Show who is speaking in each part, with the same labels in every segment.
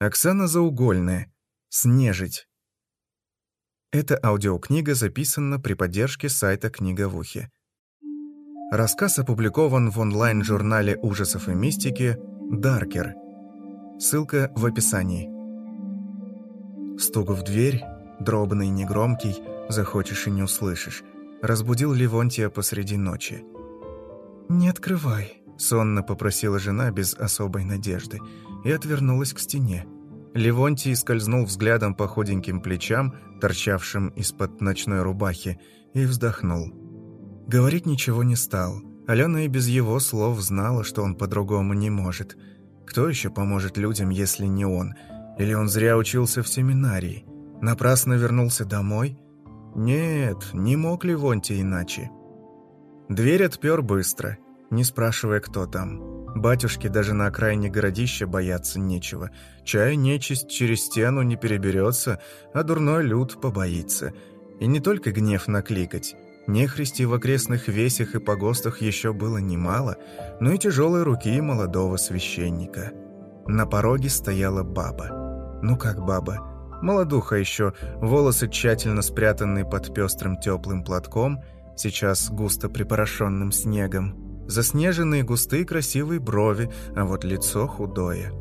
Speaker 1: Оксана Заугольная. Снежить. Эта аудиокнига записана при поддержке сайта «Книга в ухе». Рассказ опубликован в онлайн-журнале ужасов и мистики «Даркер». Ссылка в описании. Стук в дверь, дробный, негромкий, захочешь и не услышишь, разбудил Левонтия посреди ночи. «Не открывай», — сонно попросила жена без особой надежды и отвернулась к стене. Левонтий скользнул взглядом по худеньким плечам, торчавшим из-под ночной рубахи, и вздохнул. Говорить ничего не стал. Алена и без его слов знала, что он по-другому не может. Кто еще поможет людям, если не он? Или он зря учился в семинарии? Напрасно вернулся домой? Нет, не мог Левонтий иначе. Дверь отпер быстро, не спрашивая, кто там. Батюшке даже на окраине городища бояться нечего. Чай нечисть через стену не переберется, а дурной люд побоится. И не только гнев накликать. Нехристи в окрестных весях и погостах еще было немало, но и тяжелой руки молодого священника. На пороге стояла баба. Ну как баба? Молодуха еще, волосы тщательно спрятанные под пестрым теплым платком, сейчас густо припорошенным снегом заснеженные густые красивые брови, а вот лицо худое.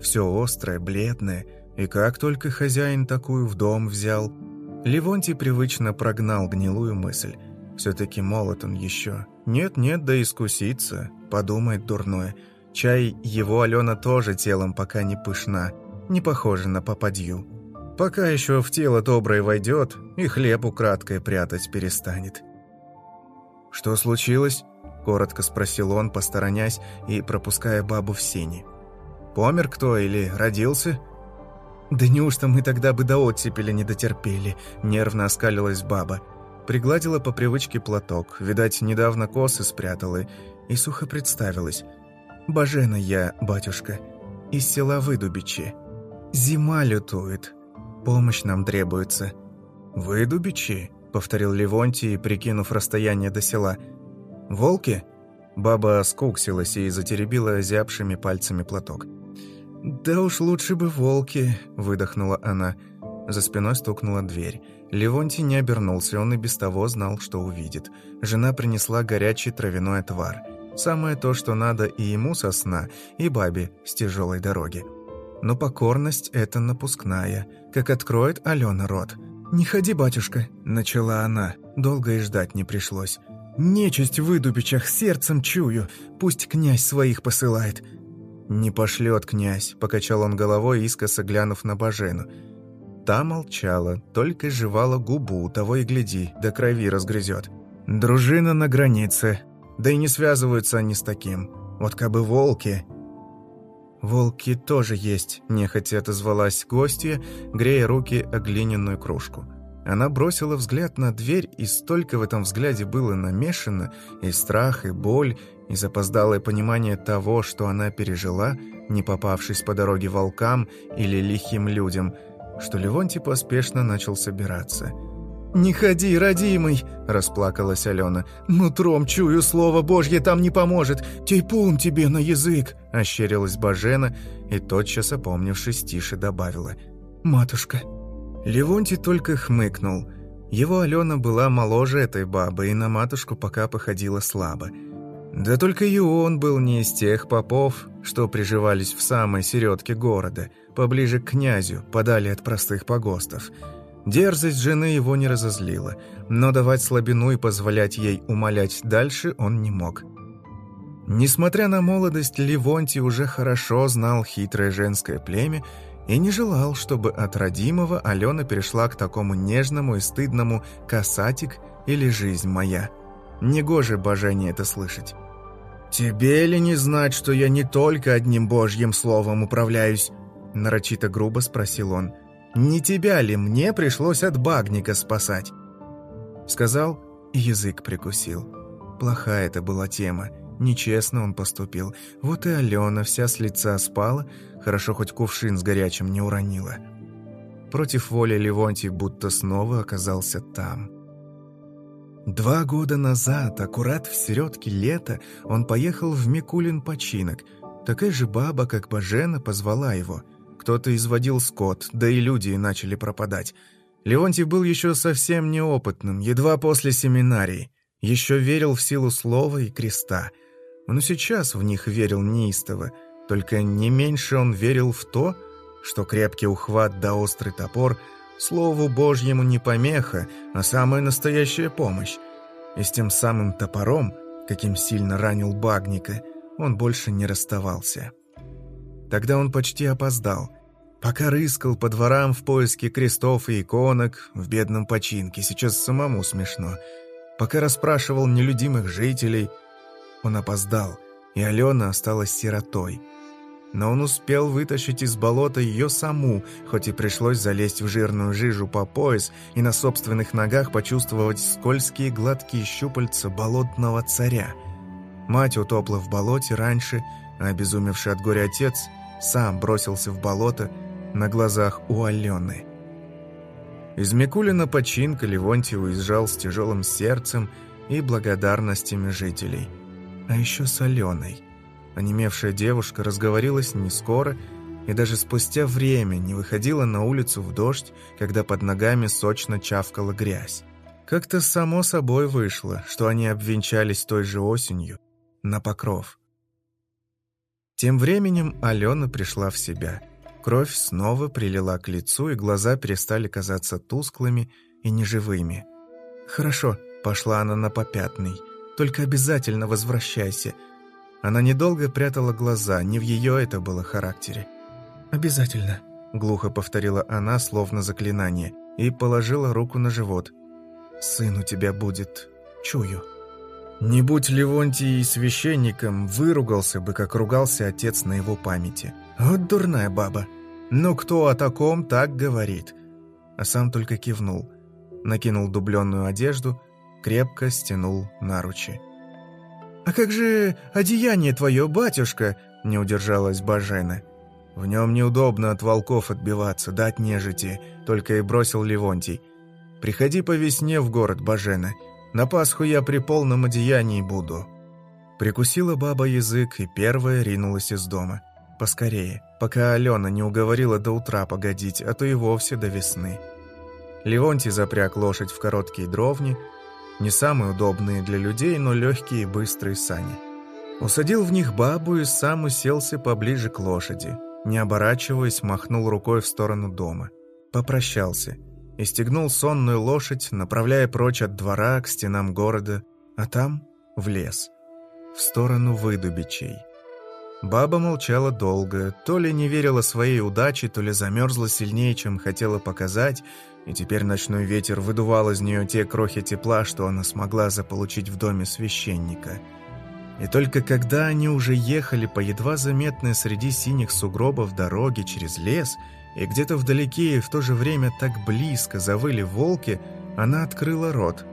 Speaker 1: Все острое, бледное, и как только хозяин такую в дом взял. Левонтий привычно прогнал гнилую мысль. Все-таки молод он еще. Нет-нет, да искуситься, подумает дурное. Чай его Алена тоже телом пока не пышна, не похожа на попадью. Пока еще в тело доброе войдет, и хлеб украдкой прятать перестанет. «Что случилось?» — коротко спросил он, посторонясь и пропуская бабу в сени. «Помер кто или родился?» «Да неужто мы тогда бы до оттепели не дотерпели?» — нервно оскалилась баба. Пригладила по привычке платок, видать, недавно косы спрятала, и сухо представилась. «Бажена я, батюшка, из села Выдубичи. Зима лютует, помощь нам требуется». «Выдубичи?» — повторил Левонтий, прикинув расстояние до села — «Волки?» Баба скуксилась и затеребила зябшими пальцами платок. «Да уж лучше бы волки», — выдохнула она. За спиной стукнула дверь. Левонтий не обернулся, он и без того знал, что увидит. Жена принесла горячий травяной отвар. Самое то, что надо и ему со сна, и бабе с тяжелой дороги. Но покорность — это напускная, как откроет Алена рот. «Не ходи, батюшка», — начала она. Долго и ждать не пришлось. Нечисть в выдубичах сердцем чую, пусть князь своих посылает». «Не пошлет князь», — покачал он головой, искоса глянув на Бажену. Та молчала, только жевала губу, того и гляди, до крови разгрызет. «Дружина на границе, да и не связываются они с таким. Вот как бы волки...» «Волки тоже есть», — нехотя отозвалась гостья, грея руки о глиняную кружку. Она бросила взгляд на дверь, и столько в этом взгляде было намешано, и страх, и боль, и запоздалое понимание того, что она пережила, не попавшись по дороге волкам или лихим людям, что Левонтий поспешно начал собираться. «Не ходи, родимый!» – расплакалась Алена. «Нутром чую, слово Божье там не поможет! Тейпун тебе на язык!» – ощерилась Бажена и, тотчас опомнившись, тише добавила. «Матушка, Левонтий только хмыкнул. Его Алена была моложе этой бабы и на матушку пока походила слабо. Да только и он был не из тех попов, что приживались в самой середке города, поближе к князю, подали от простых погостов. Дерзость жены его не разозлила, но давать слабину и позволять ей умолять дальше он не мог. Несмотря на молодость, Левонтий уже хорошо знал хитрое женское племя и не желал, чтобы от родимого Алена перешла к такому нежному и стыдному «касатик» или «жизнь моя». Негоже божение это слышать. «Тебе ли не знать, что я не только одним божьим словом управляюсь?» Нарочито грубо спросил он. «Не тебя ли мне пришлось от багника спасать?» Сказал и язык прикусил. Плохая это была тема. Нечестно он поступил. Вот и Алена вся с лица спала, хорошо хоть кувшин с горячим не уронила. Против воли Левонтий будто снова оказался там. Два года назад, аккурат в середке лета, он поехал в Микулин починок. Такая же баба, как Бажена, позвала его. Кто-то изводил скот, да и люди начали пропадать. Леонтий был еще совсем неопытным, едва после семинарии. Еще верил в силу слова и креста. Но сейчас в них верил неистово. Только не меньше он верил в то, что крепкий ухват да острый топор Слову Божьему не помеха, а самая настоящая помощь. И с тем самым топором, каким сильно ранил Багника, он больше не расставался. Тогда он почти опоздал. Пока рыскал по дворам в поиске крестов и иконок, в бедном починке, сейчас самому смешно. Пока расспрашивал нелюдимых жителей, он опоздал, и Алена осталась сиротой. Но он успел вытащить из болота ее саму, хоть и пришлось залезть в жирную жижу по пояс и на собственных ногах почувствовать скользкие гладкие щупальца болотного царя. Мать утопла в болоте раньше, а обезумевший от горя отец сам бросился в болото на глазах у Алены. Из Микулина починка Левонтий уезжал с тяжелым сердцем и благодарностями жителей. А еще с Аленой. Онемевшая девушка разговорилась не скоро и даже спустя время не выходила на улицу в дождь, когда под ногами сочно чавкала грязь. Как-то само собой вышло, что они обвенчались той же осенью, на покров. Тем временем Алена пришла в себя. Кровь снова прилила к лицу, и глаза перестали казаться тусклыми и неживыми. «Хорошо», — пошла она на попятный, — «только обязательно возвращайся». Она недолго прятала глаза, не в ее это было характере. «Обязательно», — глухо повторила она, словно заклинание, и положила руку на живот. «Сын у тебя будет, чую». Не будь Левонтий священником, выругался бы, как ругался отец на его памяти. Вот дурная баба. Ну кто о таком так говорит? А сам только кивнул. Накинул дубленную одежду, крепко стянул наручи. «А как же одеяние твое, батюшка?» — не удержалась Бажена. «В нем неудобно от волков отбиваться, дать нежити», — только и бросил Левонтий. «Приходи по весне в город, Бажена. На Пасху я при полном одеянии буду». Прикусила баба язык и первая ринулась из дома. Поскорее, пока Алена не уговорила до утра погодить, а то и вовсе до весны. Левонтий запряг лошадь в короткие дровни, не самые удобные для людей, но легкие и быстрые сани. Усадил в них бабу и сам уселся поближе к лошади. Не оборачиваясь, махнул рукой в сторону дома. Попрощался – и стегнул сонную лошадь, направляя прочь от двора к стенам города, а там — в лес, в сторону выдубичей. Баба молчала долго, то ли не верила своей удаче, то ли замерзла сильнее, чем хотела показать, и теперь ночной ветер выдувал из нее те крохи тепла, что она смогла заполучить в доме священника. И только когда они уже ехали по едва заметной среди синих сугробов дороге через лес — и где-то вдалеке и в то же время так близко завыли волки, она открыла рот.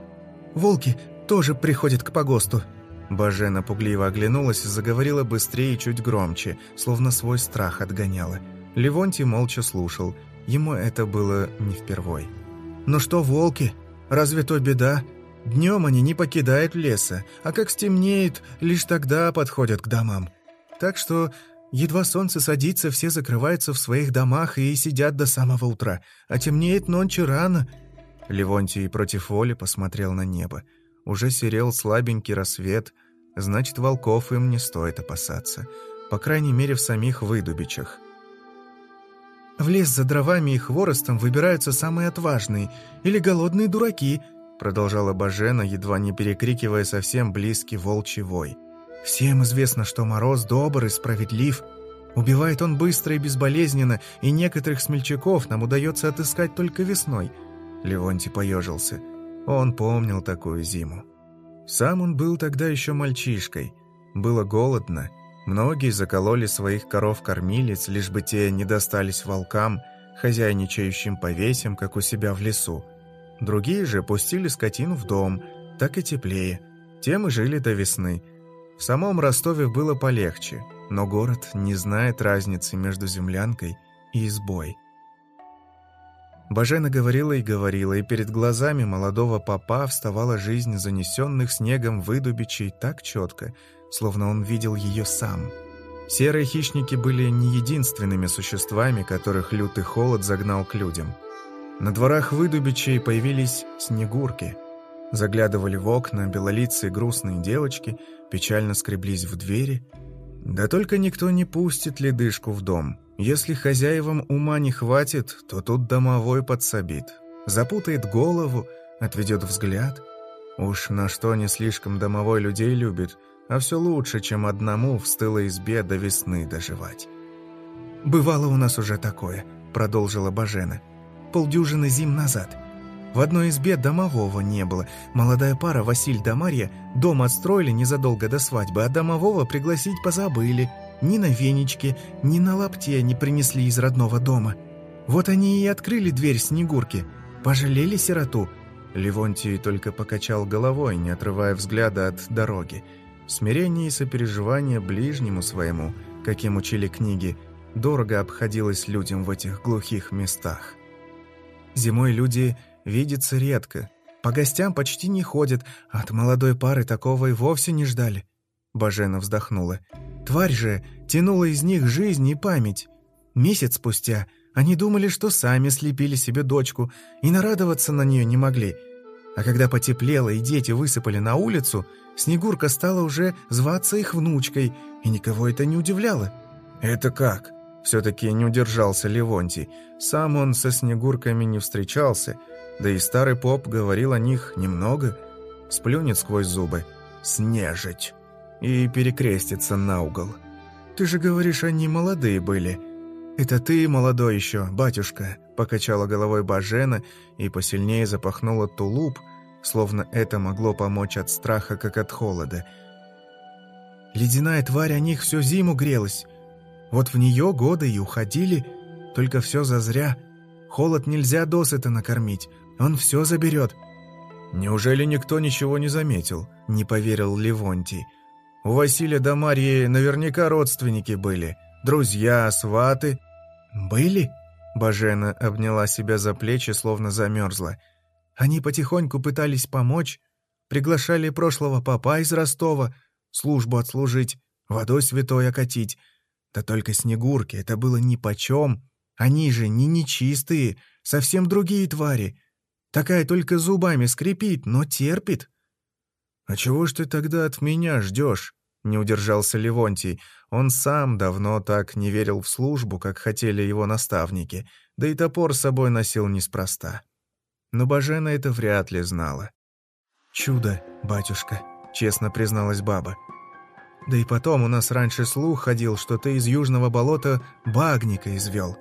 Speaker 1: «Волки тоже приходят к погосту!» Бажена пугливо оглянулась и заговорила быстрее и чуть громче, словно свой страх отгоняла. Левонтий молча слушал. Ему это было не впервой. «Ну что, волки? Разве то беда? Днем они не покидают леса, а как стемнеет, лишь тогда подходят к домам. Так что Едва солнце садится, все закрываются в своих домах и сидят до самого утра. А темнеет ночью рано». Левонтий против воли посмотрел на небо. Уже серел слабенький рассвет, значит, волков им не стоит опасаться. По крайней мере, в самих выдубичах. «В лес за дровами и хворостом выбираются самые отважные или голодные дураки», продолжала Бажена, едва не перекрикивая совсем близкий волчий вой. Всем известно, что Мороз добр и справедлив. Убивает он быстро и безболезненно, и некоторых смельчаков нам удается отыскать только весной. Левонтий поежился. Он помнил такую зиму. Сам он был тогда еще мальчишкой. Было голодно. Многие закололи своих коров-кормилец, лишь бы те не достались волкам, хозяйничающим по весям, как у себя в лесу. Другие же пустили скотину в дом, так и теплее. Тем и жили до весны – в самом Ростове было полегче, но город не знает разницы между землянкой и избой. Бажена говорила и говорила, и перед глазами молодого папа вставала жизнь занесенных снегом выдубичей так четко, словно он видел ее сам. Серые хищники были не единственными существами, которых лютый холод загнал к людям. На дворах выдубичей появились снегурки. Заглядывали в окна белолицые грустные девочки, печально скреблись в двери. Да только никто не пустит ледышку в дом. Если хозяевам ума не хватит, то тут домовой подсобит. Запутает голову, отведет взгляд. Уж на что не слишком домовой людей любит – а все лучше, чем одному в стылой избе до весны доживать.
Speaker 2: «Бывало у нас уже такое», — продолжила Бажена. «Полдюжины зим назад. В одной избе домового не было. Молодая пара Василь да Марья дом отстроили незадолго до свадьбы, а домового пригласить позабыли. Ни на веничке, ни на лапте не принесли из родного дома. Вот они и открыли дверь Снегурки. Пожалели сироту».
Speaker 1: Левонтий только покачал головой, не отрывая взгляда от дороги. Смирение и сопереживание ближнему своему, каким учили книги, дорого обходилось людям в этих глухих местах. Зимой люди видятся редко, по гостям почти не ходят, от молодой пары такого и вовсе не ждали. Бажена вздохнула. Тварь же тянула из них жизнь и память. Месяц спустя они думали, что сами слепили себе дочку и нарадоваться на нее не могли. А когда потеплело и дети высыпали на улицу, Снегурка стала уже зваться их внучкой, и никого это не удивляло. «Это как?» Все-таки не удержался Левонтий. Сам он со Снегурками не встречался, да и старый поп говорил о них немного. Сплюнет сквозь зубы. «Снежить!» И перекрестится на угол. «Ты же говоришь, они молодые были». «Это ты молодой еще, батюшка», — покачала головой Бажена и посильнее запахнула тулуп, словно это могло помочь от страха, как от холода. Ледяная тварь о них всю зиму грелась. Вот в нее годы и уходили, только все зазря. Холод нельзя досыта накормить, он все заберет. Неужели никто ничего не заметил? Не поверил Левонтий. У Василия да Марьи наверняка родственники были, друзья, сваты. Были? Бажена обняла себя за плечи, словно замерзла. Они потихоньку пытались помочь, приглашали прошлого папа из Ростова службу отслужить, водой святой окатить. Да только Снегурки это было нипочем. Они же не нечистые, совсем другие твари. Такая только зубами скрипит, но терпит. «А чего ж ты тогда от меня ждешь?» — не удержался Левонтий. Он сам давно так не верил в службу, как хотели его наставники, да и топор с собой носил неспроста. Но Бажена это вряд ли знала. «Чудо, батюшка», — честно призналась баба. «Да и потом у нас раньше слух ходил, что ты из южного болота багника извел».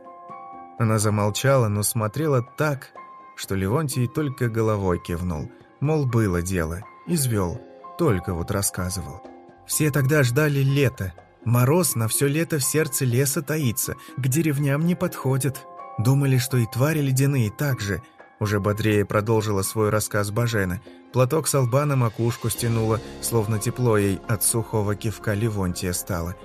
Speaker 1: Она замолчала, но смотрела так, что Левонтий только головой кивнул. Мол, было дело, извел, только вот рассказывал. Все тогда ждали лета. Мороз на все лето в сердце леса таится, к деревням не подходит. Думали, что и твари ледяные так же — уже бодрее продолжила свой рассказ Бажена. Платок с лба на макушку стянула, словно тепло ей от сухого кивка Левонтия стало.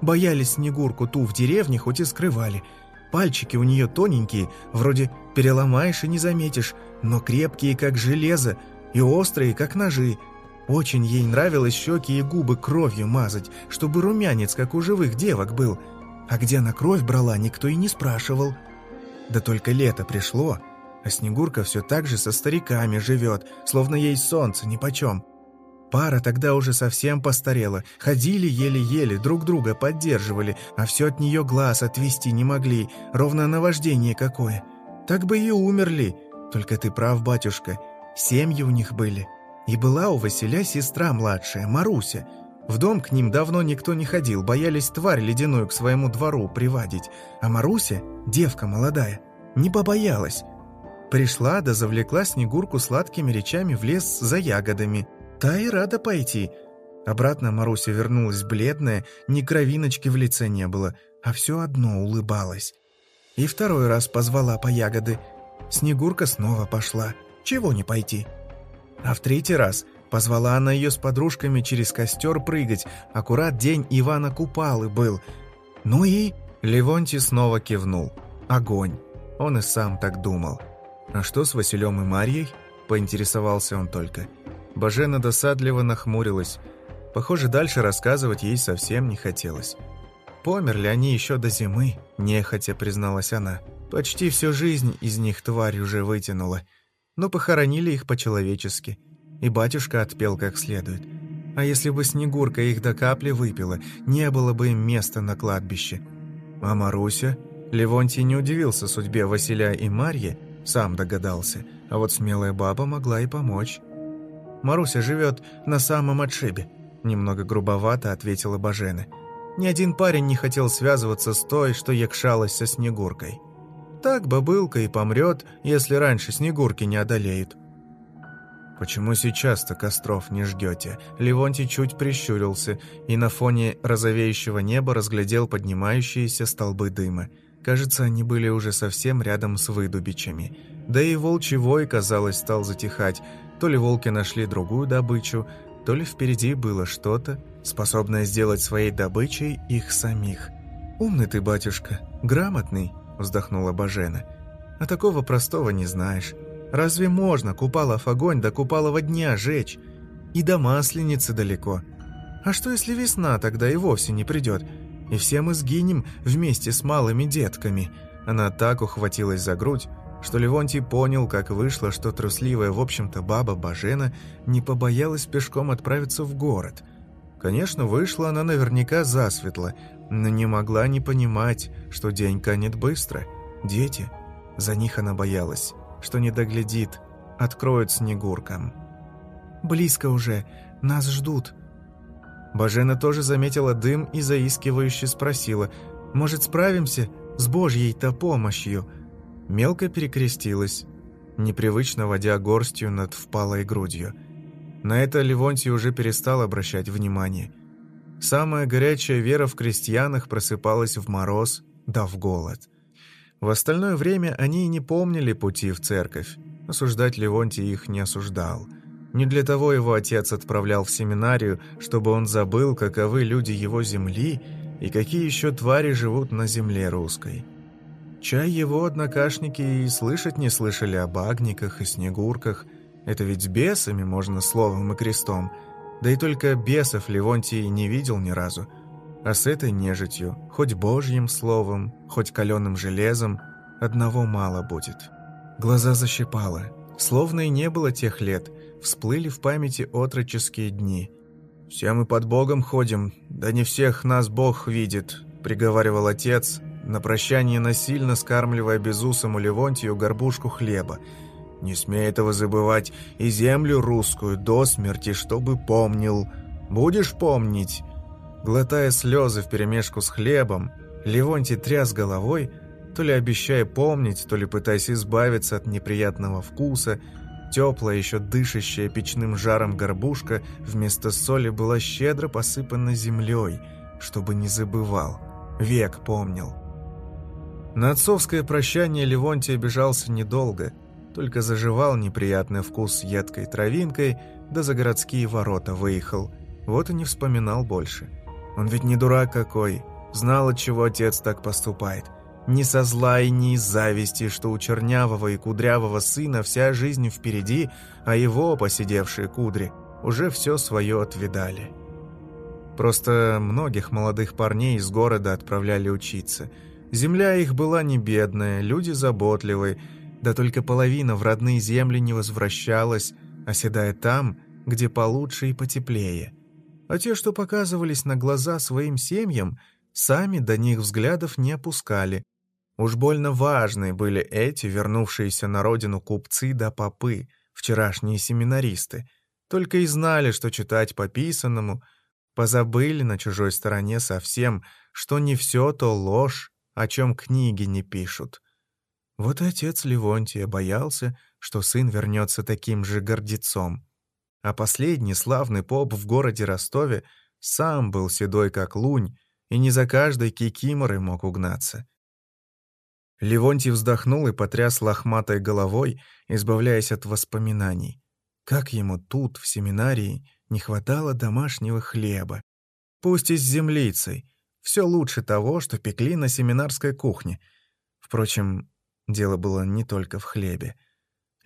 Speaker 1: Боялись Снегурку ту в деревне, хоть и скрывали. Пальчики у нее тоненькие, вроде переломаешь и не заметишь, но крепкие, как железо, и острые, как ножи. Очень ей нравилось щеки и губы кровью мазать, чтобы румянец, как у живых девок, был. А где она кровь брала, никто и не спрашивал. Да только лето пришло, а Снегурка все так же со стариками живет, словно ей солнце нипочем. Пара тогда уже совсем постарела, ходили еле-еле, друг друга поддерживали, а все от нее глаз отвести не могли, ровно наваждение какое. Так бы и умерли. Только ты прав, батюшка, семьи у них были. И была у Василя сестра младшая, Маруся. В дом к ним давно никто не ходил, боялись тварь ледяную к своему двору приводить. А Маруся, девка молодая, не побоялась, Пришла да завлекла Снегурку сладкими речами в лес за ягодами. Та и рада пойти. Обратно Маруся вернулась бледная, ни кровиночки в лице не было, а все одно улыбалась. И второй раз позвала по ягоды. Снегурка снова пошла. Чего не пойти? А в третий раз позвала она ее с подружками через костер прыгать. Аккурат день Ивана Купалы был. Ну и... Левонтий снова кивнул. Огонь. Он и сам так думал. «А что с Василем и Марьей?» – поинтересовался он только. Бажена досадливо нахмурилась. Похоже, дальше рассказывать ей совсем не хотелось.
Speaker 2: Померли они еще до зимы, нехотя призналась она. Почти всю жизнь из них тварь уже вытянула. Но похоронили их по-человечески. И батюшка отпел как следует. А если бы Снегурка их до капли выпила, не было бы им места на кладбище. А Маруся? Левонтий не удивился судьбе Василия и Марьи, сам догадался. А вот смелая баба могла и помочь. Маруся живет на самом отшибе», — немного грубовато ответила Бажена. «Ни один парень не хотел связываться с той, что якшалась со Снегуркой. Так бабылка и помрет, если раньше Снегурки не одолеют». «Почему сейчас-то костров не жгете?» Левонтий чуть прищурился и на фоне розовеющего неба разглядел поднимающиеся столбы дыма. Кажется, они были уже совсем рядом с выдубичами. Да и волчий вой, казалось, стал затихать, то ли волки нашли другую добычу, то ли впереди было что-то, способное сделать своей добычей их самих. «Умный ты, батюшка, грамотный», — вздохнула Бажена. «А такого простого не знаешь. Разве можно Купалов огонь до Купалова дня жечь? И до Масленицы далеко. А что, если весна тогда и вовсе не придет? И все мы сгинем вместе с малыми детками?» Она так ухватилась за грудь, что Левонтий понял, как вышло, что трусливая, в общем-то, баба Бажена не побоялась пешком отправиться в город. Конечно, вышла она наверняка засветло, но не могла не понимать, что день канет быстро. Дети, за них она боялась, что не доглядит, откроют снегуркам. «Близко уже, нас ждут». Бажена тоже заметила дым и заискивающе спросила, «Может, справимся с Божьей-то помощью?» Мелко перекрестилась, непривычно водя горстью над впалой грудью. На это Левонтий уже перестал обращать внимание. Самая горячая вера в крестьянах просыпалась в мороз, да в голод. В остальное время они и не помнили пути в церковь. Осуждать Левонтий их не осуждал. Не для того его отец отправлял в семинарию, чтобы он забыл, каковы люди его земли и какие еще твари живут на земле русской. Чай его однокашники и слышать не слышали об агниках и снегурках. Это ведь бесами можно словом и крестом. Да и только бесов Левонтий не видел ни разу. А с этой нежитью, хоть божьим словом, хоть каленым железом, одного мало будет. Глаза защипало. Словно и не было тех лет, всплыли в памяти отроческие дни. «Все мы под Богом ходим, да не всех нас Бог видит», — приговаривал отец, на прощание насильно скармливая безусому Левонтию горбушку хлеба. «Не смей этого забывать, и землю русскую до смерти, чтобы помнил. Будешь помнить?» Глотая слезы вперемешку с хлебом, Левонтий тряс головой, то ли обещая помнить, то ли пытаясь избавиться от неприятного вкуса. Теплая, еще дышащая печным жаром горбушка вместо соли была щедро посыпана землей, чтобы не забывал, век помнил. На отцовское прощание Левонтий обижался недолго, только заживал неприятный вкус едкой травинкой, да за городские ворота выехал. Вот и не вспоминал больше. Он ведь не дурак какой, знал, от чего отец так поступает. Не со зла и не из зависти, что у чернявого и кудрявого сына вся жизнь впереди, а его, посидевшие кудри, уже все свое отвидали. Просто многих молодых парней из города отправляли учиться – Земля их была не бедная, люди заботливые, да только половина в родные земли не возвращалась, оседая там, где получше и потеплее. А те, что показывались на глаза своим семьям, сами до них взглядов не опускали. Уж больно важные были эти, вернувшиеся на родину купцы да попы, вчерашние семинаристы. Только и знали, что читать по писанному, позабыли на чужой стороне совсем, что не все то ложь, о чем книги не пишут. Вот и отец Левонтия боялся, что сын вернется таким же гордецом. А последний славный поп в городе Ростове сам был седой как лунь и не за каждой кикиморой мог угнаться. Левонтий вздохнул и потряс лохматой головой, избавляясь от воспоминаний. Как ему тут, в семинарии, не хватало домашнего хлеба. Пусть и с землицей, все лучше того, что пекли на семинарской кухне. Впрочем, дело было не только в хлебе.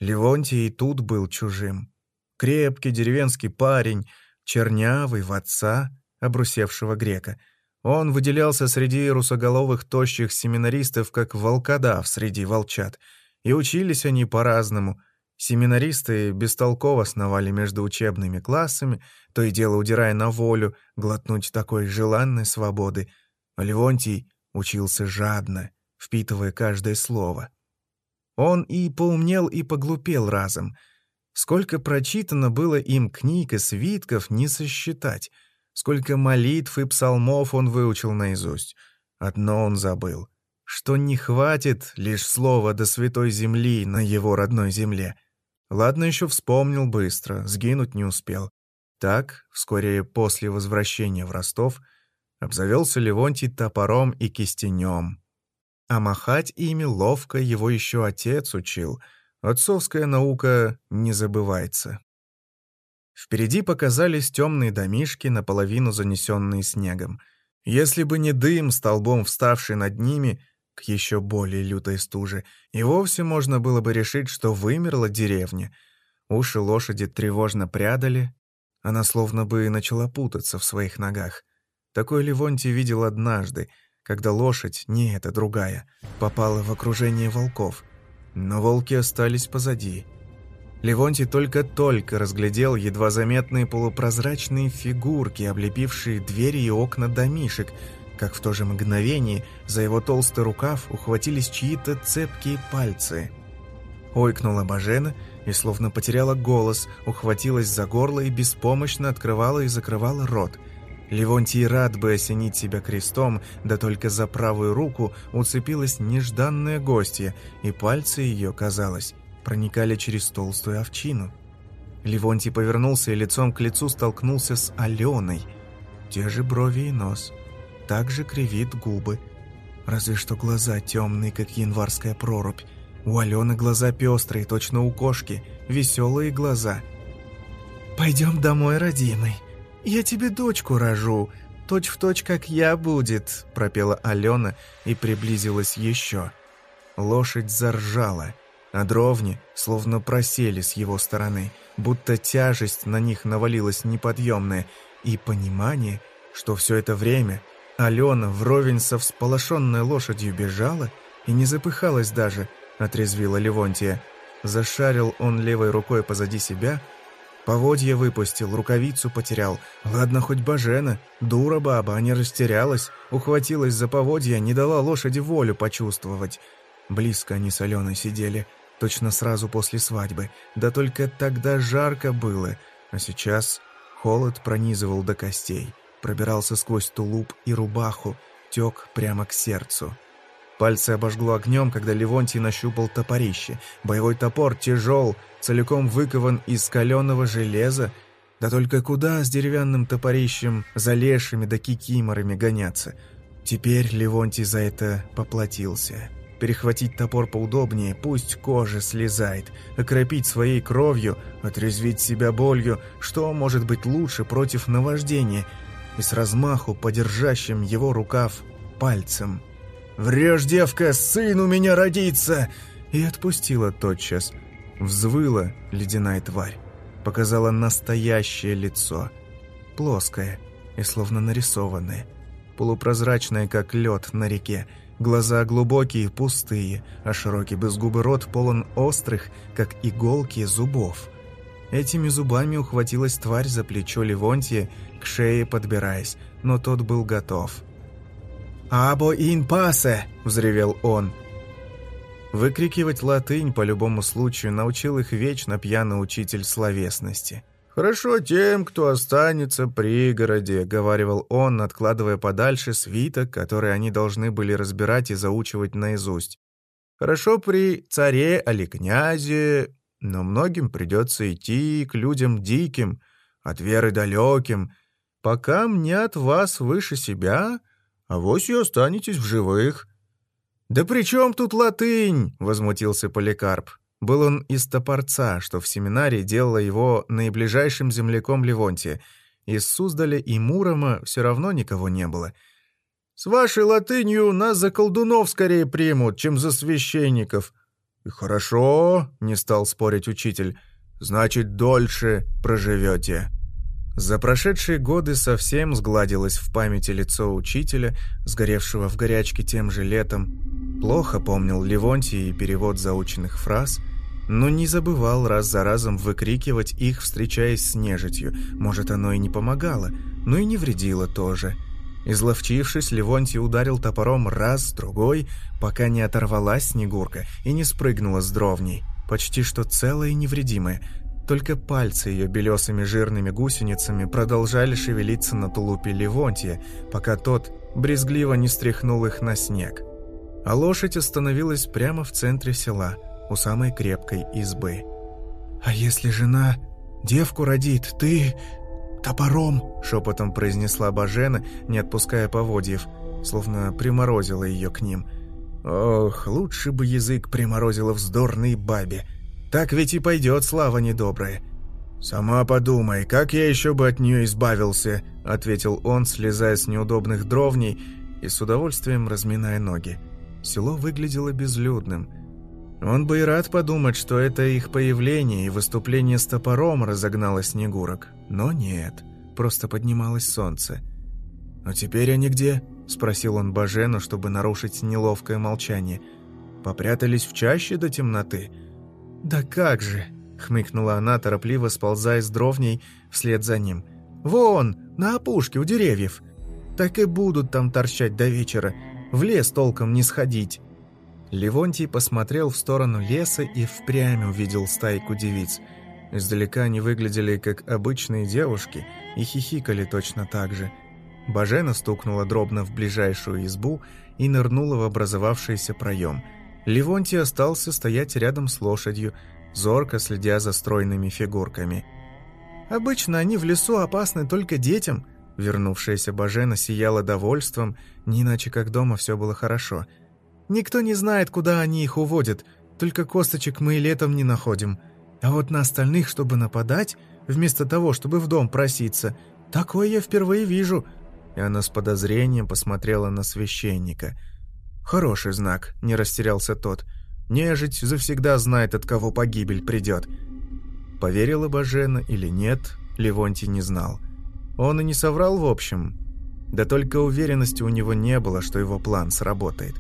Speaker 2: Левонтий и тут был чужим. Крепкий деревенский парень, чернявый в отца, обрусевшего грека.
Speaker 1: Он выделялся среди русоголовых тощих семинаристов, как волкодав среди волчат, и учились они по-разному. Семинаристы бестолково сновали между учебными классами, то и дело удирая на волю, глотнуть такой желанной свободы. Левонтий учился жадно, впитывая каждое слово. Он и поумнел, и поглупел разом. Сколько прочитано было им книг и свитков, не сосчитать — Сколько молитв и псалмов он выучил наизусть. Одно он забыл, что не хватит лишь слова до святой земли на его родной земле. Ладно, еще вспомнил быстро, сгинуть не успел. Так, вскоре после возвращения в Ростов, обзавелся Левонтий топором и кистенем. А махать ими ловко его еще отец учил. Отцовская наука не забывается. Впереди показались темные домишки, наполовину занесенные снегом. Если бы не дым, столбом вставший над ними, к еще более лютой стуже, и вовсе можно было бы решить, что вымерла деревня. Уши лошади тревожно прядали, она словно бы начала путаться в своих ногах. Такой Левонтий видел однажды, когда лошадь, не эта другая, попала в окружение волков. Но волки остались позади — Левонтий только-только разглядел едва заметные полупрозрачные фигурки, облепившие двери и окна домишек, как в то же мгновение за его толстый рукав ухватились чьи-то цепкие пальцы. Ойкнула Бажена и словно потеряла голос, ухватилась за горло и беспомощно открывала и закрывала рот. Левонтий рад бы осенить себя крестом, да только за правую руку уцепилась нежданная гостья, и пальцы ее, казалось, проникали через толстую овчину. Левонтий повернулся и лицом к лицу столкнулся с Аленой. Те же брови и нос. Так же кривит губы. Разве что глаза темные, как январская прорубь. У Алены глаза пестрые, точно у кошки. Веселые глаза. «Пойдем домой, родимый. Я тебе дочку рожу. Точь в точь, как я будет», — пропела Алена и приблизилась еще. Лошадь заржала — а дровни словно просели с его стороны, будто тяжесть на них навалилась неподъемная, и понимание, что все это время Алена вровень со всполошенной лошадью бежала и не запыхалась даже, отрезвила Левонтия. Зашарил он левой рукой позади себя, поводья выпустил, рукавицу потерял. Ладно, хоть Бажена, дура баба, а не растерялась, ухватилась за поводья, не дала лошади волю почувствовать. Близко они с Аленой сидели — точно сразу после свадьбы. Да только тогда жарко было, а сейчас холод пронизывал до костей, пробирался сквозь тулуп и рубаху, тек прямо к сердцу. Пальцы обожгло огнем, когда Левонтий нащупал топорище. Боевой топор тяжел, целиком выкован из каленого железа. Да только куда с деревянным топорищем, за лешими да кикиморами гоняться? Теперь Левонтий за это поплатился перехватить топор поудобнее, пусть кожа слезает, окропить своей кровью, отрезвить себя болью, что может быть лучше против наваждения, и с размаху подержащим его рукав пальцем. «Врешь, девка, сын у меня родится!» И отпустила тотчас. Взвыла ледяная тварь. Показала настоящее лицо. Плоское и словно нарисованное. Полупрозрачное, как лед на реке, Глаза глубокие, пустые, а широкий безгубый рот полон острых, как иголки, зубов. Этими зубами ухватилась тварь за плечо Левонтия, к шее подбираясь, но тот был готов. «Або ин пасе!» – взревел он. Выкрикивать латынь по любому случаю научил их вечно пьяный учитель словесности – «Хорошо тем, кто останется при городе», — говаривал он, откладывая подальше свиток, который они должны были разбирать и заучивать наизусть. «Хорошо при царе или князе, но многим придется идти к людям диким, от веры далеким, пока мне от вас выше себя, а вось и останетесь в живых». «Да при чем тут латынь?» — возмутился Поликарп. Был он из Топорца, что в семинаре делало его наиближайшим земляком Левонтия. Из Суздаля и Мурома все равно никого не было. «С вашей латынью нас за колдунов скорее примут, чем за священников». «И хорошо», — не стал спорить учитель, — «значит, дольше проживете». За прошедшие годы совсем сгладилось в памяти лицо учителя, сгоревшего в горячке тем же летом. Плохо помнил Левонтий и перевод заученных фраз, но не забывал раз за разом выкрикивать их, встречаясь с нежитью. Может, оно и не помогало, но и не вредило тоже. Изловчившись, Левонтий ударил топором раз, другой, пока не оторвалась Снегурка и не спрыгнула с дровней, почти что целая и невредимая – только пальцы ее белесыми жирными гусеницами продолжали шевелиться на тулупе Левонтия, пока тот брезгливо не стряхнул их на снег. А лошадь остановилась прямо в центре села, у самой крепкой избы.
Speaker 2: «А если жена девку родит, ты топором?» шепотом произнесла Бажена, не отпуская поводьев, словно приморозила ее к ним. «Ох, лучше бы язык приморозила вздорной бабе!» Так ведь и пойдет слава недобрая». «Сама подумай, как я еще бы от нее избавился», — ответил он, слезая с неудобных дровней и с удовольствием разминая ноги. Село выглядело безлюдным. Он бы и рад подумать, что это их появление и выступление с топором разогнало снегурок. Но нет, просто поднималось солнце. «Но теперь они где?» — спросил он Бажену, чтобы нарушить неловкое молчание. «Попрятались в чаще до темноты?» «Да как же!» — хмыкнула она, торопливо сползая с дровней вслед за ним. «Вон, на опушке у деревьев. Так и будут там торчать до вечера. В лес толком не сходить». Левонтий посмотрел в сторону леса и впрямь увидел стайку девиц. Издалека они выглядели как обычные девушки и хихикали точно так же. Бажена стукнула дробно в ближайшую избу и нырнула в образовавшийся проем — Левонтий остался стоять рядом с лошадью, зорко следя за стройными фигурками. «Обычно они в лесу опасны только детям», Вернувшаяся Бажена сияла довольством, не иначе как дома все было хорошо. «Никто не знает, куда они их уводят, только косточек мы и летом не находим. А вот на остальных, чтобы нападать, вместо того, чтобы в дом проситься, такое я впервые вижу». И она с подозрением посмотрела на священника – «Хороший знак», — не растерялся тот. «Нежить завсегда знает, от кого погибель придет». Поверила Бажена или нет, Левонтий не знал. Он и не соврал в общем. Да только уверенности у него не было, что его план сработает.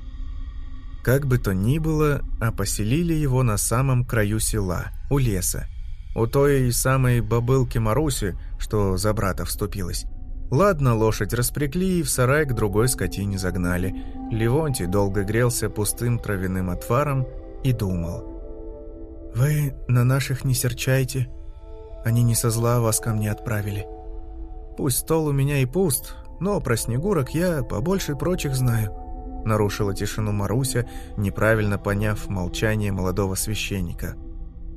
Speaker 2: Как бы то ни было, а поселили его на самом краю села, у леса. У той самой бабылки Маруси, что за брата вступилась. Ладно, лошадь распрягли и в сарай к другой скотине загнали. Левонтий долго грелся пустым травяным отваром и думал. «Вы на наших не серчайте. Они не со зла вас ко мне отправили. Пусть стол у меня и пуст, но про снегурок я побольше прочих знаю». Нарушила тишину Маруся, неправильно поняв молчание молодого священника.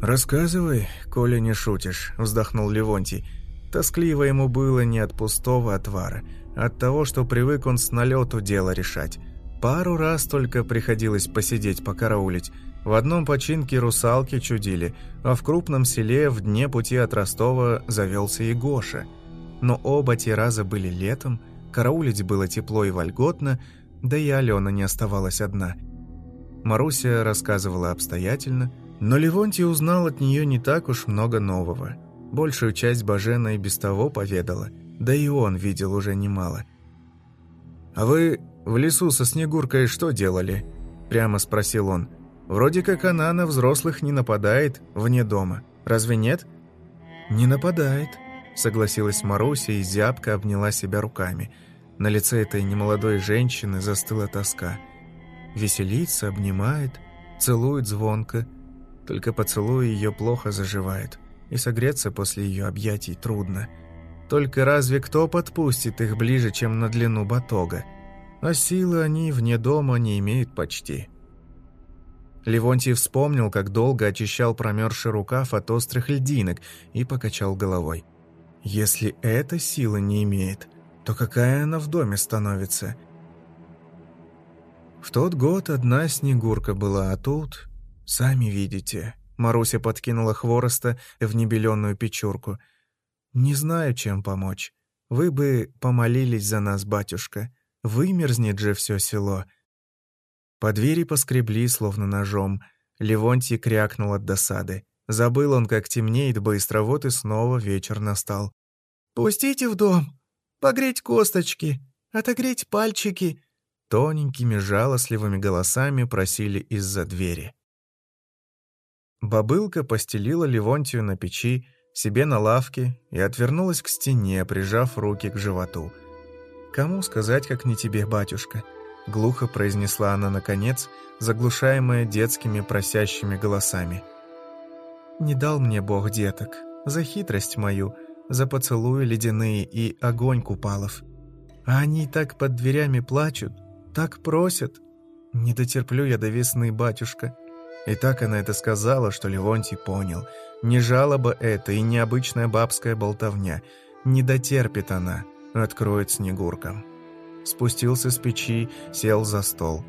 Speaker 2: «Рассказывай, коли не шутишь», — вздохнул Левонтий. Тоскливо ему было не от пустого отвара, от того, что привык он с налету дело решать. Пару раз только приходилось посидеть, покараулить. В одном починке русалки чудили, а в крупном селе в дне пути от Ростова завелся и Гоша. Но оба те раза были летом, караулить было тепло и вольготно, да и Алена не оставалась одна. Маруся рассказывала обстоятельно, но Левонтий узнал от нее не так уж много нового – Большую часть Бажена и без того поведала, да и он видел уже немало. «А вы в лесу со Снегуркой что делали?» – прямо спросил он. «Вроде как она на взрослых не нападает вне дома. Разве нет?» «Не нападает», – согласилась Маруся и зябко обняла себя руками. На лице этой немолодой женщины застыла тоска. Веселится, обнимает, целует звонко. Только поцелуй ее плохо заживает и согреться после ее объятий трудно. Только разве кто подпустит их ближе, чем на длину батога? А силы они вне дома не имеют почти. Левонтий вспомнил, как долго очищал промерзший рукав от острых льдинок и покачал головой. «Если эта сила не имеет, то какая она в доме становится?» В тот год одна снегурка была, а тут, сами видите, Маруся подкинула хвороста в небеленную печурку. «Не знаю, чем помочь. Вы бы помолились за нас, батюшка. Вымерзнет же все село». По двери поскребли, словно ножом. Левонтий крякнул от досады. Забыл он, как темнеет быстро, вот и снова вечер настал. «Пустите в дом, погреть косточки, отогреть пальчики», тоненькими жалостливыми голосами просили из-за двери. Бабылка постелила Левонтию на печи, себе на лавке и отвернулась к стене, прижав руки к животу. «Кому сказать, как не тебе, батюшка?» — глухо произнесла она наконец, заглушаемая детскими просящими голосами. «Не дал мне Бог деток, за хитрость мою, за поцелуи ледяные и огонь купалов. А они так под дверями плачут, так просят. Не дотерплю я до весны, батюшка». И так она это сказала, что Левонтий понял. Не жалоба это и необычная бабская болтовня. Не дотерпит она, откроет Снегуркам. Спустился с печи, сел за стол.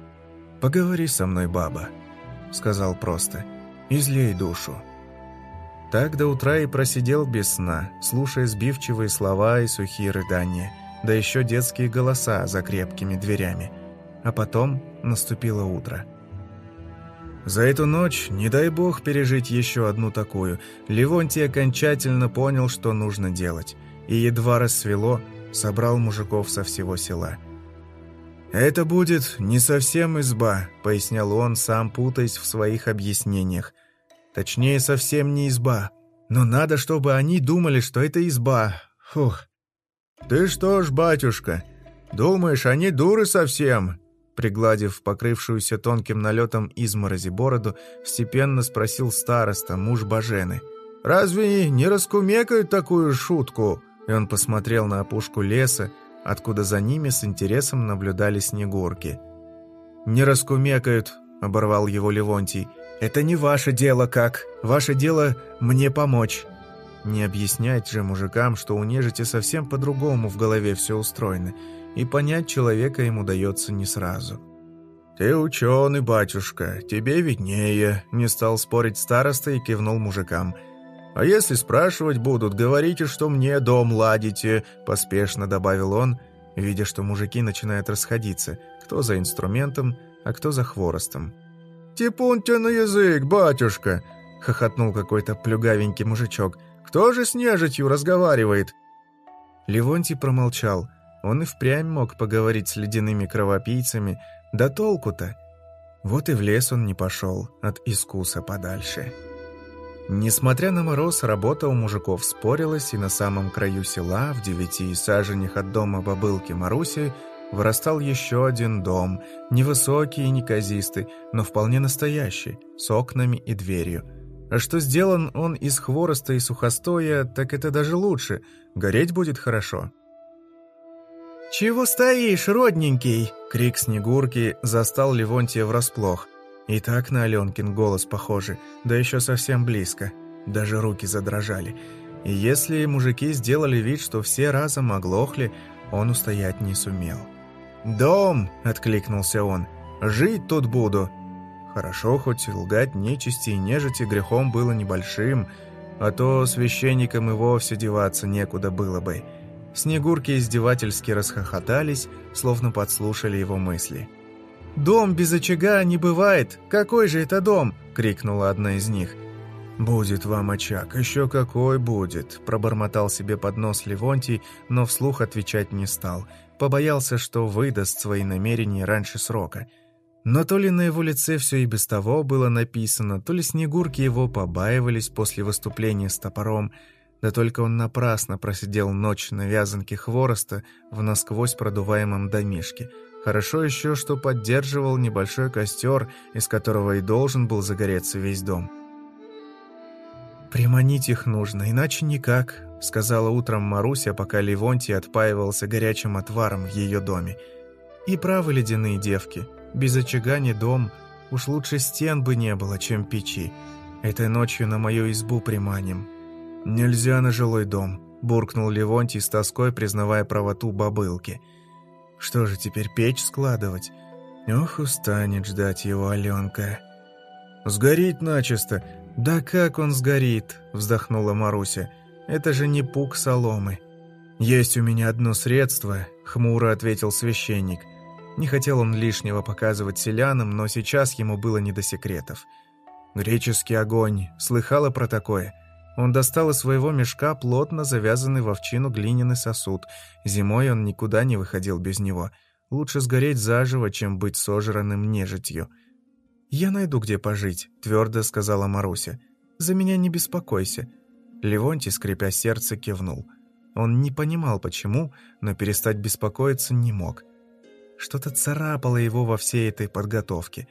Speaker 2: «Поговори со мной, баба», — сказал просто. «Излей душу». Так до утра и просидел без сна, слушая сбивчивые слова и сухие рыдания, да еще детские голоса за крепкими дверями. А потом наступило утро. За эту ночь, не дай бог пережить еще одну такую, Левонтий окончательно понял, что нужно делать, и едва рассвело, собрал мужиков со всего села. «Это будет не совсем изба», — пояснял он, сам путаясь в своих объяснениях. «Точнее, совсем не изба. Но надо, чтобы они думали, что это изба. Фух». «Ты что ж, батюшка, думаешь, они дуры совсем?» Пригладив покрывшуюся тонким налетом изморози бороду, степенно спросил староста, муж Бажены. «Разве не раскумекают такую шутку?» И он посмотрел на опушку леса, откуда за ними с интересом наблюдали снегурки. «Не раскумекают», — оборвал его Левонтий. «Это не ваше дело как. Ваше дело мне помочь». Не объяснять же мужикам, что у нежити совсем по-другому в голове все устроено — и понять человека ему дается не сразу. «Ты ученый, батюшка, тебе виднее», — не стал спорить староста и кивнул мужикам. «А если спрашивать будут, говорите, что мне дом ладите», — поспешно добавил он, видя, что мужики начинают расходиться, кто за инструментом, а кто за хворостом. «Типун тебе на язык, батюшка!» — хохотнул какой-то плюгавенький мужичок. «Кто же с нежитью разговаривает?» Левонтий промолчал — он и впрямь мог поговорить с ледяными кровопийцами, да толку-то. Вот и в лес он не пошел, от искуса подальше. Несмотря на мороз, работа у мужиков спорилась, и на самом краю села, в девяти саженях от дома бабылки Маруси, вырастал еще один дом, невысокий и неказистый, но вполне настоящий, с окнами и дверью. А что сделан он из хвороста и сухостоя, так это даже лучше, гореть будет хорошо. «Чего стоишь, родненький?» Крик Снегурки застал Левонтия врасплох. И так на Аленкин голос похожий, да еще совсем близко. Даже руки задрожали. И если мужики сделали вид, что все разом оглохли, он устоять не сумел. «Дом!» — откликнулся он. «Жить тут буду!» Хорошо, хоть лгать нечисти и нежити грехом было небольшим, а то священникам и вовсе деваться некуда было бы. Снегурки издевательски расхохотались, словно подслушали его мысли. «Дом без очага не бывает! Какой же это дом?» — крикнула одна из них. «Будет вам очаг, еще какой будет!» — пробормотал себе под нос Левонтий, но вслух отвечать не стал. Побоялся, что выдаст свои намерения раньше срока. Но то ли на его лице все и без того было написано, то ли снегурки его побаивались после выступления с топором — да только он напрасно просидел ночь на вязанке хвороста в насквозь продуваемом домишке. Хорошо еще, что поддерживал небольшой костер, из которого и должен был загореться весь дом. «Приманить их нужно, иначе никак», — сказала утром Маруся, пока Левонтий отпаивался горячим отваром в ее доме. «И правы ледяные девки, без очага не дом, уж лучше стен бы не было, чем печи. Этой ночью на мою избу приманим, «Нельзя на жилой дом», – буркнул Левонтий с тоской, признавая правоту бабылки. «Что же теперь печь складывать? Ох, устанет ждать его Аленка». «Сгорит начисто!» «Да как он сгорит?» – вздохнула Маруся. «Это же не пук соломы». «Есть у меня одно средство», – хмуро ответил священник. Не хотел он лишнего показывать селянам, но сейчас ему было не до секретов. «Греческий огонь. Слыхала про такое?»
Speaker 1: Он достал из своего мешка плотно завязанный в овчину глиняный сосуд. Зимой он никуда не выходил без него. Лучше сгореть заживо, чем быть сожранным нежитью. «Я найду, где пожить», — твердо сказала Маруся. «За меня не беспокойся». Левонтий, скрипя сердце, кивнул. Он не понимал, почему, но перестать беспокоиться не мог. Что-то царапало его во всей этой подготовке.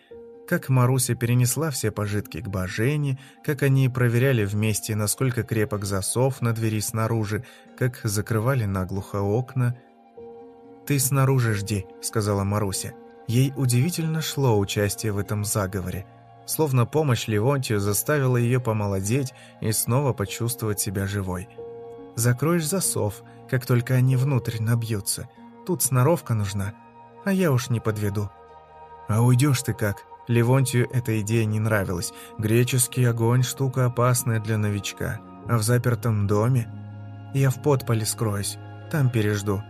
Speaker 1: Как Маруся перенесла все пожитки к Божене, как они проверяли вместе, насколько крепок засов на двери снаружи, как закрывали наглухо окна. «Ты снаружи жди», — сказала Маруся. Ей удивительно шло участие в этом заговоре. Словно помощь Левонтию заставила ее помолодеть и снова почувствовать себя живой. «Закроешь засов, как только они внутрь набьются. Тут сноровка нужна, а я уж не подведу». «А уйдешь ты как?» Левонтию эта идея не нравилась. Греческий огонь – штука опасная для новичка. А в запертом доме? Я в подполе скроюсь, там пережду.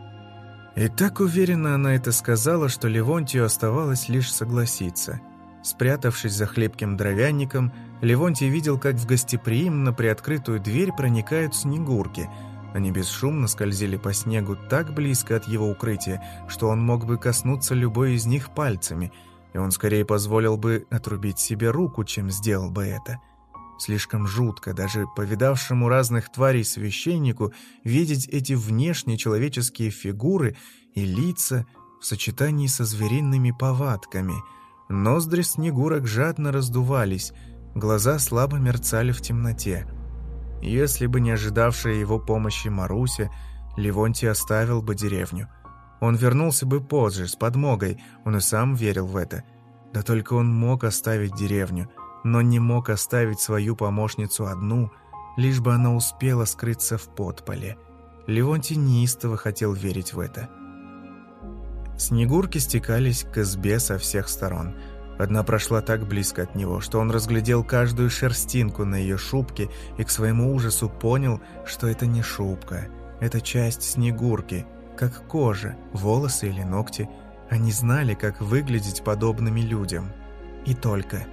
Speaker 1: И так уверенно она это сказала, что Левонтию оставалось лишь согласиться. Спрятавшись за хлебким дровянником, Левонтий видел, как в гостеприимно приоткрытую дверь проникают снегурки. Они бесшумно скользили по снегу так близко от его укрытия, что он мог бы коснуться любой из них пальцами – и он скорее позволил бы отрубить себе руку, чем сделал бы это. Слишком жутко даже повидавшему разных тварей священнику видеть эти внешние человеческие фигуры и лица в сочетании со звериными повадками. Ноздри снегурок жадно раздувались, глаза слабо мерцали в темноте. Если бы не ожидавшая его помощи Маруся, Левонтий оставил бы деревню. Он вернулся бы позже, с подмогой, он и сам верил в это. Да только он мог оставить деревню, но не мог оставить свою помощницу одну, лишь бы она успела скрыться в подполе. Левонтий неистово хотел верить в это. Снегурки стекались к избе со всех сторон. Одна прошла так близко от него, что он разглядел каждую шерстинку на ее шубке и к своему ужасу понял, что это не шубка, это часть снегурки – как кожа, волосы или ногти. Они знали, как выглядеть подобными людям. И только.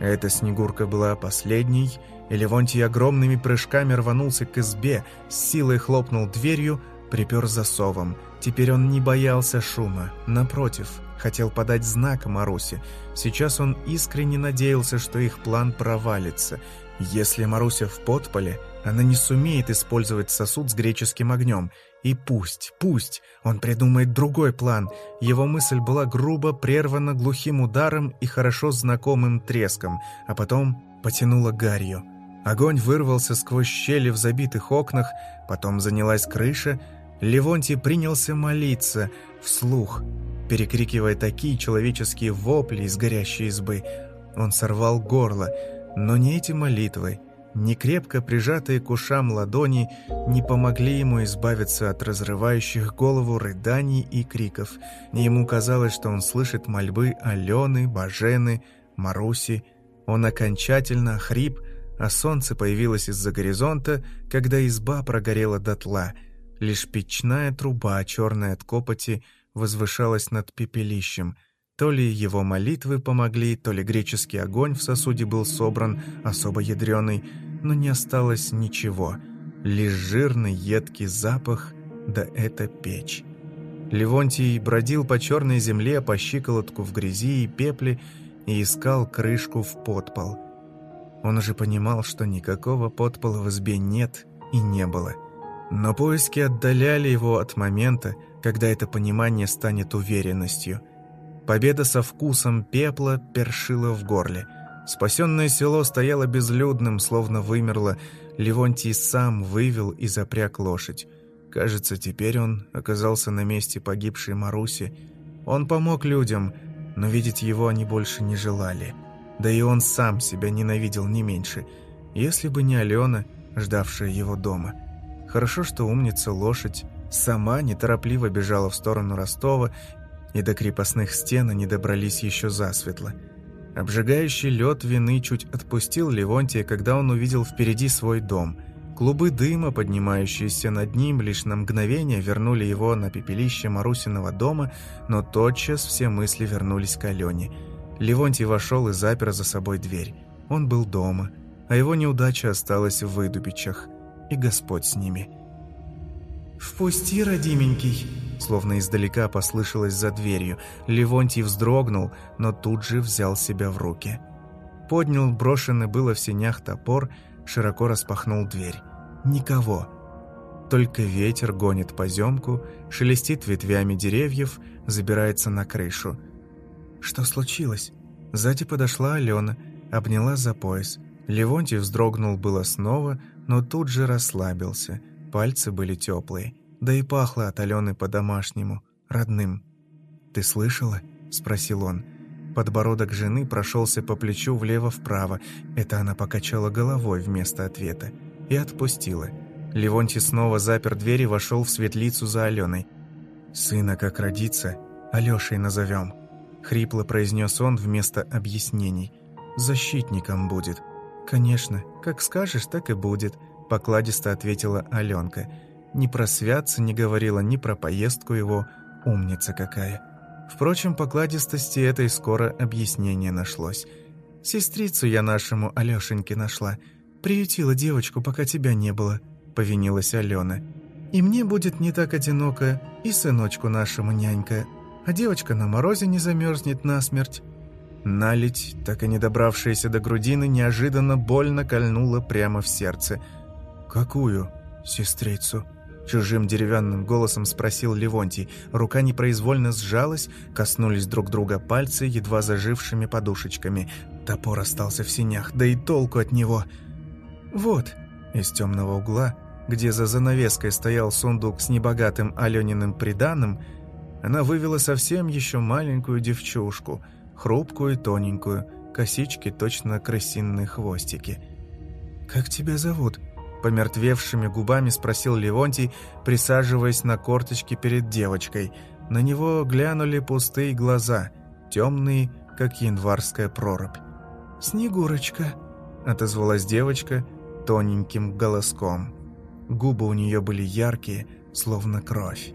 Speaker 1: Эта Снегурка была последней, и Левонтий огромными прыжками рванулся к избе, с силой хлопнул дверью, припер засовом. Теперь он не боялся шума, напротив, хотел подать знак Марусе. Сейчас он искренне надеялся, что их план провалится. Если Маруся в подполе, она не сумеет использовать сосуд с греческим огнем – и пусть, пусть, он придумает другой план. Его мысль была грубо прервана глухим ударом и хорошо знакомым треском, а потом потянула гарью. Огонь вырвался сквозь щели в забитых окнах, потом занялась крыша. Левонтий принялся молиться вслух, перекрикивая такие человеческие вопли из горящей избы. Он сорвал горло, но не эти молитвы, ни крепко прижатые к ушам ладони не помогли ему избавиться от разрывающих голову рыданий и криков, ему казалось, что он слышит мольбы Алены, Бажены, Маруси. Он окончательно хрип, а солнце появилось из-за горизонта, когда изба прогорела дотла. Лишь печная труба, черная от копоти, возвышалась над пепелищем — то ли его молитвы помогли, то ли греческий огонь в сосуде был собран, особо ядреный, но не осталось ничего. Лишь жирный едкий запах, да это печь. Левонтий бродил по черной земле, по щиколотку в грязи и пепле и искал крышку в подпол. Он уже понимал, что никакого подпола в избе нет и не было. Но поиски отдаляли его от момента, когда это понимание станет уверенностью – Победа со вкусом пепла першила в горле. Спасенное село стояло безлюдным, словно вымерло. Левонтий сам вывел и запряг лошадь. Кажется, теперь он оказался на месте погибшей Маруси. Он помог людям, но видеть его они больше не желали. Да и он сам себя ненавидел не меньше, если бы не Алена, ждавшая его дома. Хорошо, что умница лошадь сама неторопливо бежала в сторону Ростова и до крепостных стен они добрались еще засветло. Обжигающий лед вины чуть отпустил Левонтия, когда он увидел впереди свой дом. Клубы дыма, поднимающиеся над ним, лишь на мгновение вернули его на пепелище Марусиного дома, но тотчас все мысли вернулись к Алене. Левонтий вошел и запер за собой дверь. Он был дома. а его неудача осталась в Выдубичах, и Господь с ними.
Speaker 2: «Впусти, родименький!»
Speaker 1: Словно издалека послышалось за дверью. Левонтий вздрогнул, но тут же взял себя в руки. Поднял брошенный было в сенях топор, широко распахнул дверь. Никого. Только ветер гонит поземку, шелестит ветвями деревьев, забирается на крышу. Что случилось? Сзади подошла Алена, обняла за пояс. Левонтий вздрогнул было снова, но тут же расслабился. Пальцы были теплые, да и пахло от Алены по-домашнему, родным. «Ты слышала?» – спросил он. Подбородок жены прошелся по плечу влево-вправо. Это она покачала головой вместо ответа. И отпустила. Левонтий снова запер дверь и вошел в светлицу за Аленой. «Сына как родится, Алешей назовем», — хрипло произнес он вместо объяснений. «Защитником будет». «Конечно, как скажешь, так и будет», — покладисто ответила Аленка. Ни про святца не говорила, ни про поездку его. Умница какая. Впрочем, покладистости этой скоро объяснение нашлось. «Сестрицу я нашему Алешеньке нашла. Приютила девочку, пока тебя не было», — повинилась Алена. «И мне будет не так одиноко, и сыночку нашему нянька. А девочка на морозе не замерзнет насмерть». Налить, так и не добравшаяся до грудины, неожиданно больно кольнула прямо в сердце. «Какую сестрицу?» Чужим деревянным голосом спросил Левонтий. Рука непроизвольно сжалась, коснулись друг друга пальцы, едва зажившими подушечками. Топор остался в синях, да и толку от него. «Вот!» Из темного угла, где за занавеской стоял сундук с небогатым Алёниным приданым, она вывела совсем еще маленькую девчушку, хрупкую и тоненькую, косички точно крысиные хвостики. «Как тебя зовут?» Помертвевшими губами спросил Левонтий, присаживаясь на корточки перед девочкой. На него глянули пустые глаза, темные, как январская прорубь. «Снегурочка», — отозвалась девочка тоненьким голоском. Губы у нее были яркие, словно кровь.